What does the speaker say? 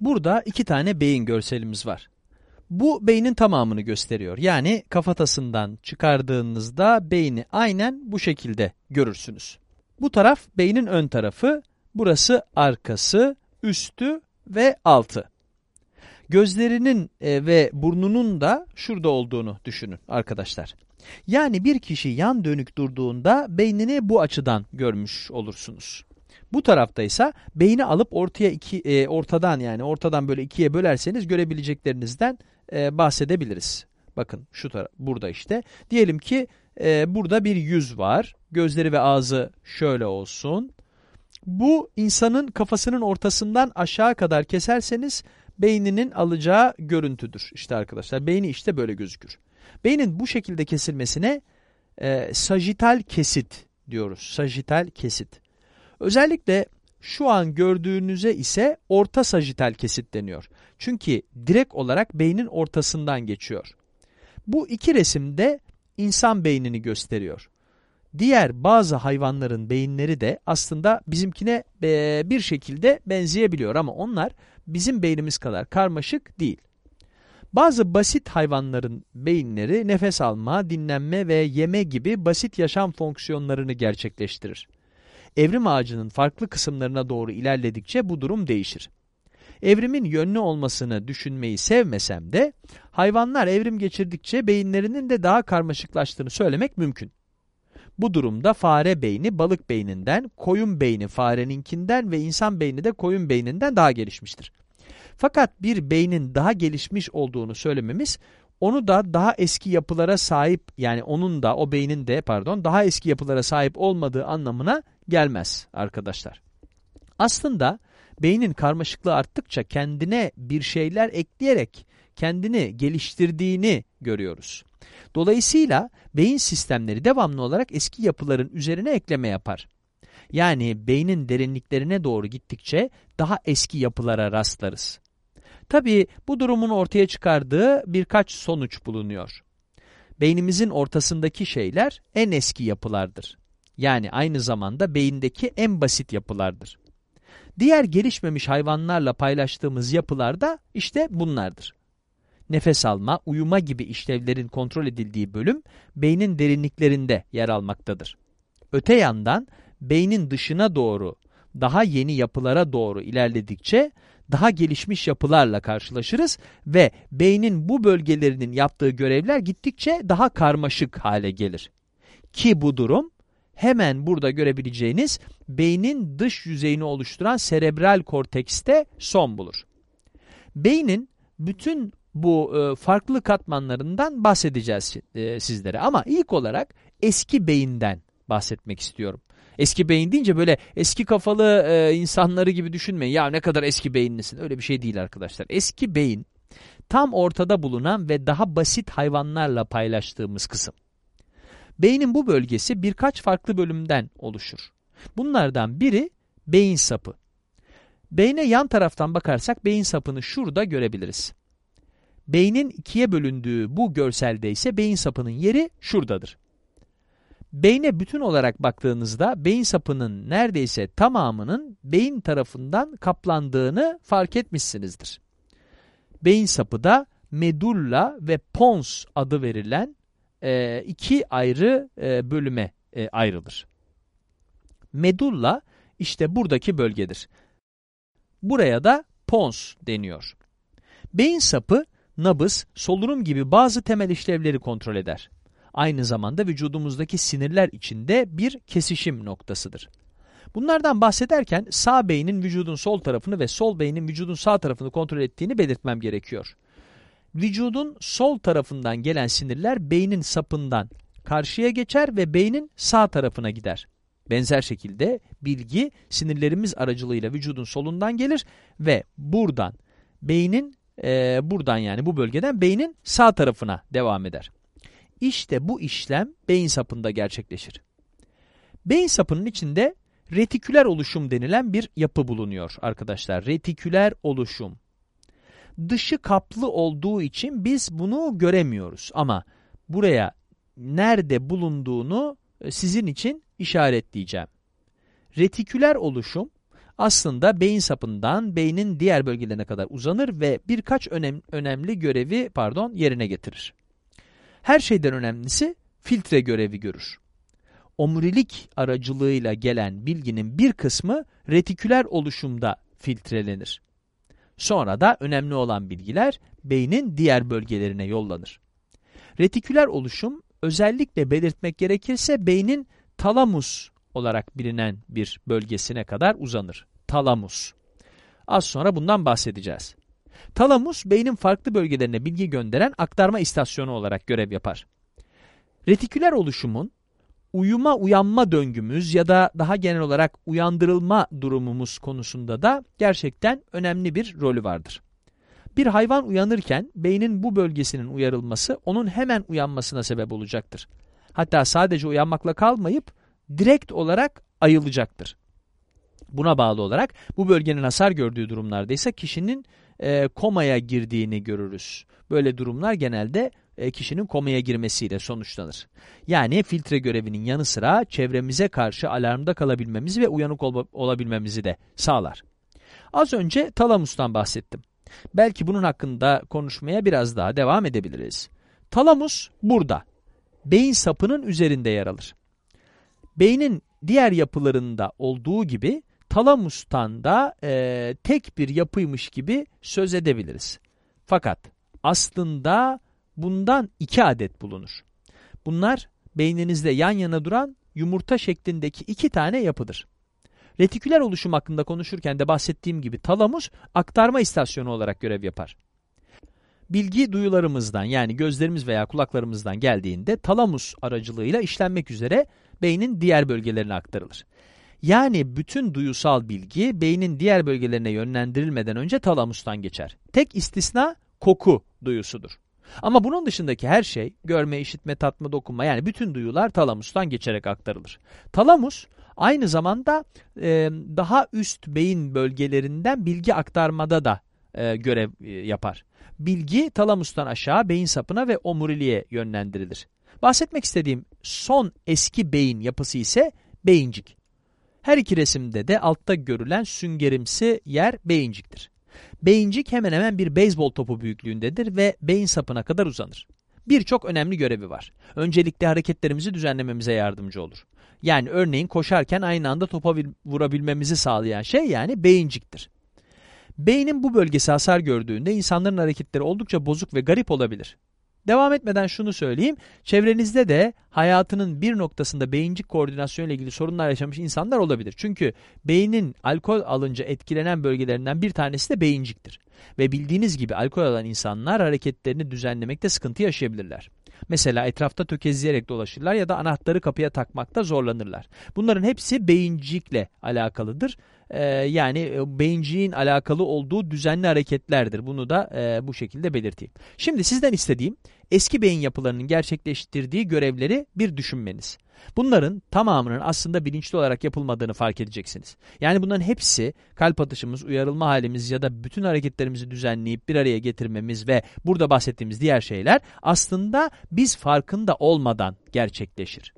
Burada iki tane beyin görselimiz var. Bu beynin tamamını gösteriyor. Yani kafatasından çıkardığınızda beyni aynen bu şekilde görürsünüz. Bu taraf beynin ön tarafı, burası arkası, üstü ve altı. Gözlerinin e, ve burnunun da şurada olduğunu düşünün arkadaşlar. Yani bir kişi yan dönük durduğunda beynini bu açıdan görmüş olursunuz. Bu tarafta ise beyni alıp ortaya iki, e, ortadan yani ortadan böyle ikiye bölerseniz görebileceklerinizden e, bahsedebiliriz. Bakın şu taraf burada işte. Diyelim ki e, burada bir yüz var. Gözleri ve ağzı şöyle olsun. Bu insanın kafasının ortasından aşağı kadar keserseniz beyninin alacağı görüntüdür. İşte arkadaşlar beyni işte böyle gözükür. Beynin bu şekilde kesilmesine e, sajital kesit diyoruz. Sajital kesit. Özellikle şu an gördüğünüze ise orta sajital kesit deniyor. Çünkü direkt olarak beynin ortasından geçiyor. Bu iki resimde insan beynini gösteriyor. Diğer bazı hayvanların beyinleri de aslında bizimkine e, bir şekilde benzeyebiliyor ama onlar bizim beynimiz kadar karmaşık değil. Bazı basit hayvanların beyinleri nefes alma, dinlenme ve yeme gibi basit yaşam fonksiyonlarını gerçekleştirir. Evrim ağacının farklı kısımlarına doğru ilerledikçe bu durum değişir. Evrimin yönlü olmasını düşünmeyi sevmesem de hayvanlar evrim geçirdikçe beyinlerinin de daha karmaşıklaştığını söylemek mümkün. Bu durumda fare beyni balık beyninden, koyun beyni fareninkinden ve insan beyni de koyun beyninden daha gelişmiştir. Fakat bir beynin daha gelişmiş olduğunu söylememiz onu da daha eski yapılara sahip yani onun da o beynin de pardon daha eski yapılara sahip olmadığı anlamına gelmez arkadaşlar. Aslında beynin karmaşıklığı arttıkça kendine bir şeyler ekleyerek kendini geliştirdiğini görüyoruz. Dolayısıyla beyin sistemleri devamlı olarak eski yapıların üzerine ekleme yapar. Yani beynin derinliklerine doğru gittikçe daha eski yapılara rastlarız. Tabii bu durumun ortaya çıkardığı birkaç sonuç bulunuyor. Beynimizin ortasındaki şeyler en eski yapılardır. Yani aynı zamanda beyindeki en basit yapılardır. Diğer gelişmemiş hayvanlarla paylaştığımız yapılar da işte bunlardır. Nefes alma, uyuma gibi işlevlerin kontrol edildiği bölüm beynin derinliklerinde yer almaktadır. Öte yandan beynin dışına doğru, daha yeni yapılara doğru ilerledikçe daha gelişmiş yapılarla karşılaşırız ve beynin bu bölgelerinin yaptığı görevler gittikçe daha karmaşık hale gelir. Ki bu durum hemen burada görebileceğiniz beynin dış yüzeyini oluşturan serebral kortekste son bulur. Beynin bütün bu e, farklı katmanlarından bahsedeceğiz e, sizlere ama ilk olarak eski beyinden bahsetmek istiyorum. Eski beyin deyince böyle eski kafalı e, insanları gibi düşünmeyin. Ya ne kadar eski beyinlisin. Öyle bir şey değil arkadaşlar. Eski beyin tam ortada bulunan ve daha basit hayvanlarla paylaştığımız kısım. Beynin bu bölgesi birkaç farklı bölümden oluşur. Bunlardan biri beyin sapı. Beyne yan taraftan bakarsak beyin sapını şurada görebiliriz. Beynin ikiye bölündüğü bu görselde ise beyin sapının yeri şuradadır. Beyne bütün olarak baktığınızda beyin sapının neredeyse tamamının beyin tarafından kaplandığını fark etmişsinizdir. Beyin sapı da medulla ve pons adı verilen e, iki ayrı e, bölüme e, ayrılır. Medulla işte buradaki bölgedir. Buraya da pons deniyor. Beyin sapı, nabız, solunum gibi bazı temel işlevleri kontrol eder aynı zamanda vücudumuzdaki sinirler içinde bir kesişim noktasıdır. Bunlardan bahsederken sağ beynin vücudun sol tarafını ve sol beynin vücudun sağ tarafını kontrol ettiğini belirtmem gerekiyor. Vücudun sol tarafından gelen sinirler beynin sapından karşıya geçer ve beynin sağ tarafına gider. Benzer şekilde bilgi sinirlerimiz aracılığıyla vücudun solundan gelir ve buradan beynin e, buradan yani bu bölgeden beynin sağ tarafına devam eder. İşte bu işlem beyin sapında gerçekleşir. Beyin sapının içinde retiküler oluşum denilen bir yapı bulunuyor arkadaşlar. Retiküler oluşum. Dışı kaplı olduğu için biz bunu göremiyoruz ama buraya nerede bulunduğunu e, sizin için işaretleyeceğim. Retiküler oluşum aslında beyin sapından beynin diğer bölgelerine kadar uzanır ve birkaç önem, önemli görevi pardon yerine getirir. Her şeyden önemlisi filtre görevi görür. Omurilik aracılığıyla gelen bilginin bir kısmı retiküler oluşumda filtrelenir. Sonra da önemli olan bilgiler beynin diğer bölgelerine yollanır. Retiküler oluşum özellikle belirtmek gerekirse beynin talamus olarak bilinen bir bölgesine kadar uzanır. Talamus. Az sonra bundan bahsedeceğiz. Talamus, beynin farklı bölgelerine bilgi gönderen aktarma istasyonu olarak görev yapar. Retiküler oluşumun uyuma uyanma döngümüz ya da daha genel olarak uyandırılma durumumuz konusunda da gerçekten önemli bir rolü vardır. Bir hayvan uyanırken beynin bu bölgesinin uyarılması onun hemen uyanmasına sebep olacaktır. Hatta sadece uyanmakla kalmayıp direkt olarak ayılacaktır. Buna bağlı olarak bu bölgenin hasar gördüğü durumlarda ise kişinin e, komaya girdiğini görürüz. Böyle durumlar genelde e, kişinin komaya girmesiyle sonuçlanır. Yani filtre görevinin yanı sıra çevremize karşı alarmda kalabilmemizi ve uyanık ol olabilmemizi de sağlar. Az önce talamustan bahsettim. Belki bunun hakkında konuşmaya biraz daha devam edebiliriz. Talamus burada. Beyin sapının üzerinde yer alır. Beynin diğer yapılarında olduğu gibi talamustan da e, tek bir yapıymış gibi söz edebiliriz. Fakat aslında bundan iki adet bulunur. Bunlar beyninizde yan yana duran yumurta şeklindeki iki tane yapıdır. Retiküler oluşum hakkında konuşurken de bahsettiğim gibi talamus aktarma istasyonu olarak görev yapar. Bilgi duyularımızdan yani gözlerimiz veya kulaklarımızdan geldiğinde talamus aracılığıyla işlenmek üzere beynin diğer bölgelerine aktarılır. Yani bütün duyusal bilgi beynin diğer bölgelerine yönlendirilmeden önce talamustan geçer. Tek istisna koku duyusudur. Ama bunun dışındaki her şey, görme, işitme, tatma, dokunma yani bütün duyular talamustan geçerek aktarılır. Talamus aynı zamanda e, daha üst beyin bölgelerinden bilgi aktarmada da e, görev e, yapar. Bilgi talamustan aşağı beyin sapına ve omuriliğe yönlendirilir. Bahsetmek istediğim son eski beyin yapısı ise beyincik. Her iki resimde de altta görülen süngerimsi yer beyinciktir. Beyincik hemen hemen bir beyzbol topu büyüklüğündedir ve beyin sapına kadar uzanır. Birçok önemli görevi var. Öncelikle hareketlerimizi düzenlememize yardımcı olur. Yani örneğin koşarken aynı anda topa vurabilmemizi sağlayan şey yani beyinciktir. Beynin bu bölgesi hasar gördüğünde insanların hareketleri oldukça bozuk ve garip olabilir. Devam etmeden şunu söyleyeyim. Çevrenizde de hayatının bir noktasında beyincik koordinasyon ile ilgili sorunlar yaşamış insanlar olabilir. Çünkü beynin alkol alınca etkilenen bölgelerinden bir tanesi de beyinciktir. Ve bildiğiniz gibi alkol alan insanlar hareketlerini düzenlemekte sıkıntı yaşayabilirler. Mesela etrafta tökezleyerek dolaşırlar ya da anahtarı kapıya takmakta zorlanırlar. Bunların hepsi beyincikle alakalıdır. Ee, yani e, beyinciğin alakalı olduğu düzenli hareketlerdir. Bunu da e, bu şekilde belirteyim. Şimdi sizden istediğim eski beyin yapılarının gerçekleştirdiği görevleri bir düşünmeniz. Bunların tamamının aslında bilinçli olarak yapılmadığını fark edeceksiniz. Yani bunların hepsi kalp atışımız, uyarılma halimiz ya da bütün hareketlerimizi düzenleyip bir araya getirmemiz ve burada bahsettiğimiz diğer şeyler aslında biz farkında olmadan gerçekleşir.